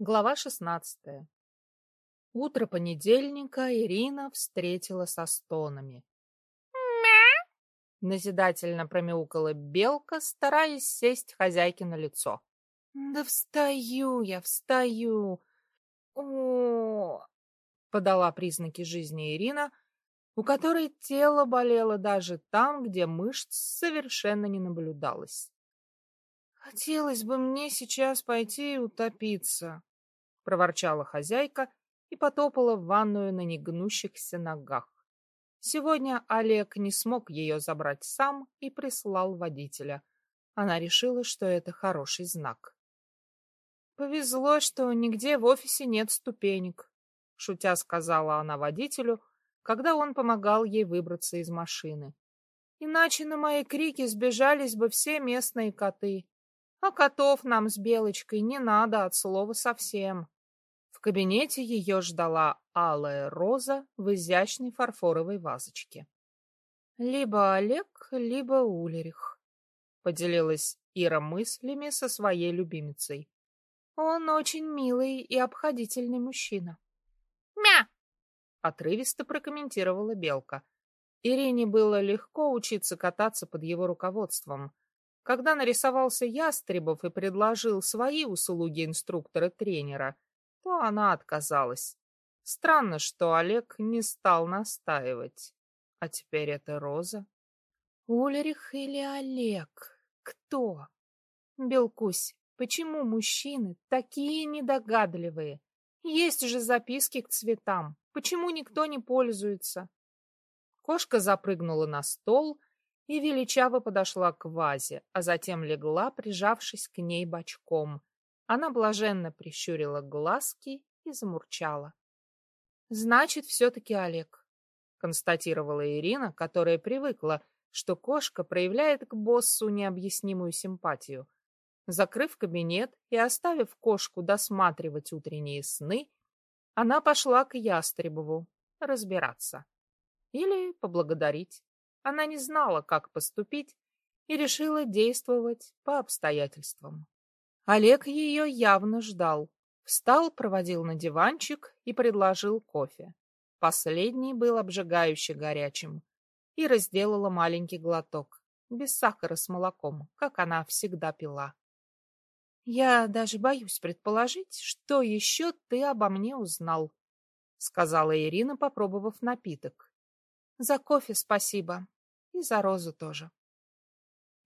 Глава шестнадцатая. Утро понедельника Ирина встретила со стонами. «Мя!» Назидательно промяукала белка, стараясь сесть хозяйке на лицо. «Да встаю я, встаю! о подала признаки жизни Ирина, у которой тело болело даже там, где мышц совершенно не наблюдалось. «Хотелось бы мне сейчас пойти утопиться», — проворчала хозяйка и потопала в ванную на негнущихся ногах. Сегодня Олег не смог ее забрать сам и прислал водителя. Она решила, что это хороший знак. «Повезло, что нигде в офисе нет ступенек», — шутя сказала она водителю, когда он помогал ей выбраться из машины. «Иначе на мои крики сбежались бы все местные коты. А котов нам с Белочкой не надо от слова совсем». Кабинете ее ждала алая роза в изящной фарфоровой вазочке. «Либо Олег, либо Улерих», — поделилась Ира мыслями со своей любимицей. Он очень милый и обходительный мужчина. «Мя!» — отрывисто прокомментировала Белка. Ирине было легко учиться кататься под его руководством. Когда нарисовался Ястребов и предложил свои услуги инструктора-тренера, то она отказалась. Странно, что Олег не стал настаивать. А теперь это Роза. Ульрих или Олег? Кто? Белкусь, Почему мужчины такие недогадливые? Есть же записки к цветам. Почему никто не пользуется? Кошка запрыгнула на стол и величаво подошла к вазе, а затем легла, прижавшись к ней бочком. Она блаженно прищурила глазки и замурчала. «Значит, все-таки Олег», — констатировала Ирина, которая привыкла, что кошка проявляет к боссу необъяснимую симпатию. Закрыв кабинет и оставив кошку досматривать утренние сны, она пошла к Ястребову разбираться. Или поблагодарить. Она не знала, как поступить, и решила действовать по обстоятельствам. Олег ее явно ждал. Встал, проводил на диванчик и предложил кофе. Последний был обжигающе горячим. И разделала маленький глоток, без сахара с молоком, как она всегда пила. Я даже боюсь предположить, что еще ты обо мне узнал, сказала Ирина, попробовав напиток. За кофе спасибо. И за розу тоже.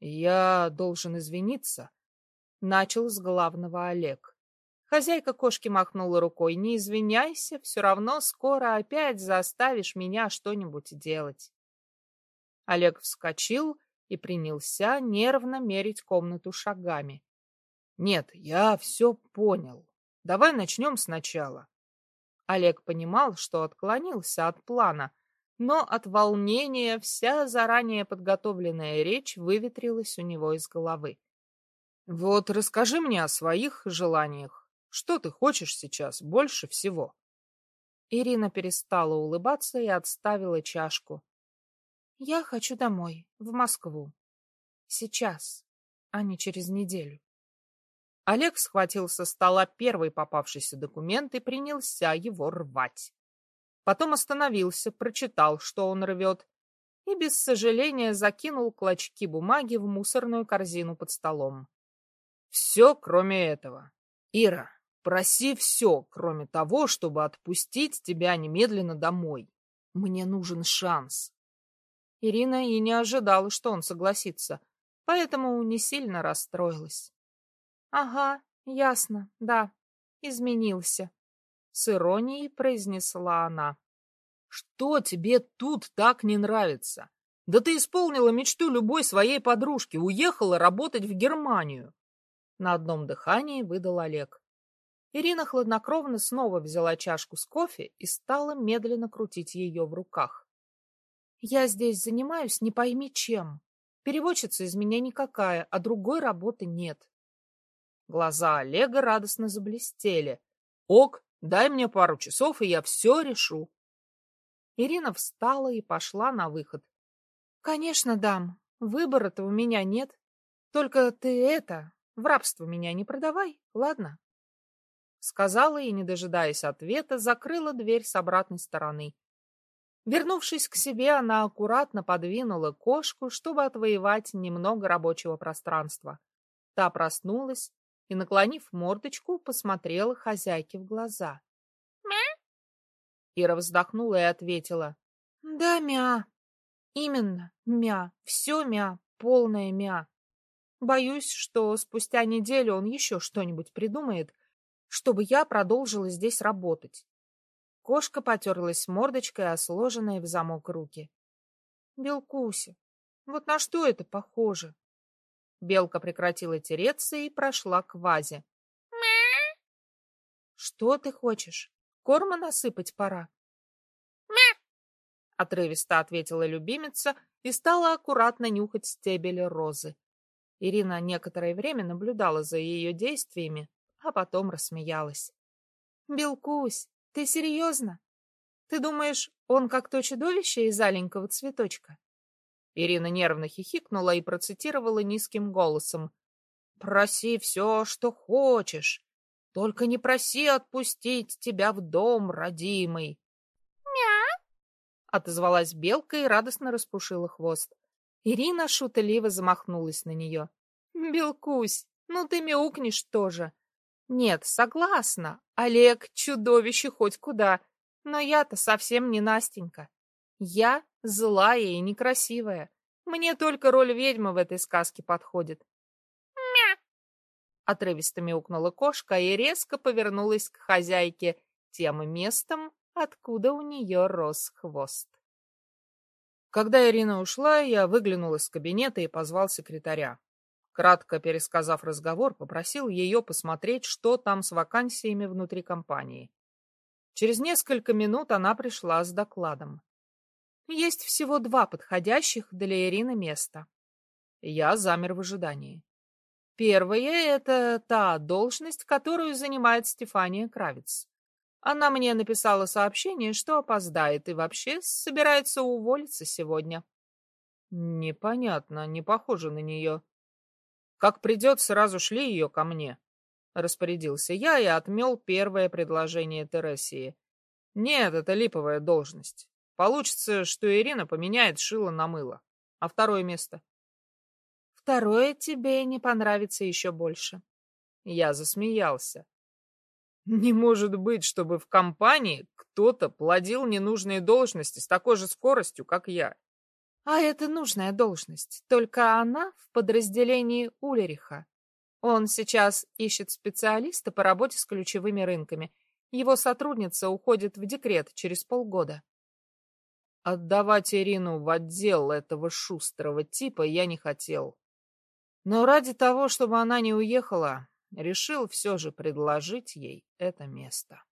Я должен извиниться, начал с главного Олег. Хозяйка кошки махнула рукой. Не извиняйся, все равно скоро опять заставишь меня что-нибудь делать. Олег вскочил и принялся нервно мерить комнату шагами. Нет, я все понял. Давай начнем сначала. Олег понимал, что отклонился от плана, но от волнения вся заранее подготовленная речь выветрилась у него из головы. Вот расскажи мне о своих желаниях. Что ты хочешь сейчас больше всего? Ирина перестала улыбаться и отставила чашку. Я хочу домой, в Москву. Сейчас, а не через неделю. Олег схватил со стола первый попавшийся документ и принялся его рвать. Потом остановился, прочитал, что он рвет, и без сожаления закинул клочки бумаги в мусорную корзину под столом. Все, кроме этого. Ира, проси все, кроме того, чтобы отпустить тебя немедленно домой. Мне нужен шанс. Ирина и не ожидала, что он согласится, поэтому не сильно расстроилась. Ага, ясно, да, изменился. С иронией произнесла она. Что тебе тут так не нравится? Да ты исполнила мечту любой своей подружки, уехала работать в Германию. На одном дыхании выдал Олег. Ирина хладнокровно снова взяла чашку с кофе и стала медленно крутить ее в руках. Я здесь занимаюсь не пойми чем. Переводчица из меня никакая, а другой работы нет. Глаза Олега радостно заблестели. «Ок, дай мне пару часов, и я все решу». Ирина встала и пошла на выход. «Конечно, дам. Выбора-то у меня нет. Только ты это, в рабство меня не продавай, ладно?» сказала и, не дожидаясь ответа, закрыла дверь с обратной стороны. Вернувшись к себе, она аккуратно подвинула кошку, чтобы отвоевать немного рабочего пространства. Та проснулась и, наклонив мордочку, посмотрела хозяйке в глаза. «Мя?» Ира вздохнула и ответила. «Да, мя. Именно, мя. Все мя. Полное мя. Боюсь, что спустя неделю он еще что-нибудь придумает, чтобы я продолжила здесь работать. Кошка потерлась мордочкой о сложенные в замок руки. Белкуся, вот на что это похоже? Белка прекратила тереться и прошла к вазе. Мя! Что ты хочешь? Корма насыпать пора. Мя! Отрывисто ответила любимица и стала аккуратно нюхать стебель розы. Ирина некоторое время наблюдала за ее действиями, а потом рассмеялась. «Белкусь, ты серьезно? Ты думаешь, он как то чудовище из аленького цветочка?» Ирина нервно хихикнула и процитировала низким голосом. «Проси все, что хочешь, только не проси отпустить тебя в дом, родимый». «Мя!» — отозвалась белка и радостно распушила хвост. Ирина шутливо замахнулась на нее. «Белкусь, ну ты мяукнешь тоже!» «Нет, согласна, Олег — чудовище хоть куда, но я-то совсем не Настенька. Я злая и некрасивая. Мне только роль ведьмы в этой сказке подходит». «Мя!» Отрывисто мяукнула кошка и резко повернулась к хозяйке тем местом, откуда у нее рос хвост. Когда Ирина ушла, я выглянул из кабинета и позвал секретаря. Кратко пересказав разговор, попросил ее посмотреть, что там с вакансиями внутри компании. Через несколько минут она пришла с докладом. Есть всего два подходящих для Ирины места. Я замер в ожидании. Первое — это та должность, которую занимает Стефания Кравец. Она мне написала сообщение, что опоздает и вообще собирается уволиться сегодня. Непонятно, не похоже на нее. Как придет, сразу шли ее ко мне. Распорядился я и отмел первое предложение Тересии. Нет, это липовая должность. Получится, что Ирина поменяет шило на мыло. А второе место? Второе тебе не понравится еще больше. Я засмеялся. Не может быть, чтобы в компании кто-то плодил ненужные должности с такой же скоростью, как я. А это нужная должность, только она в подразделении Улериха. Он сейчас ищет специалиста по работе с ключевыми рынками. Его сотрудница уходит в декрет через полгода. Отдавать Ирину в отдел этого шустрого типа я не хотел. Но ради того, чтобы она не уехала, решил все же предложить ей это место.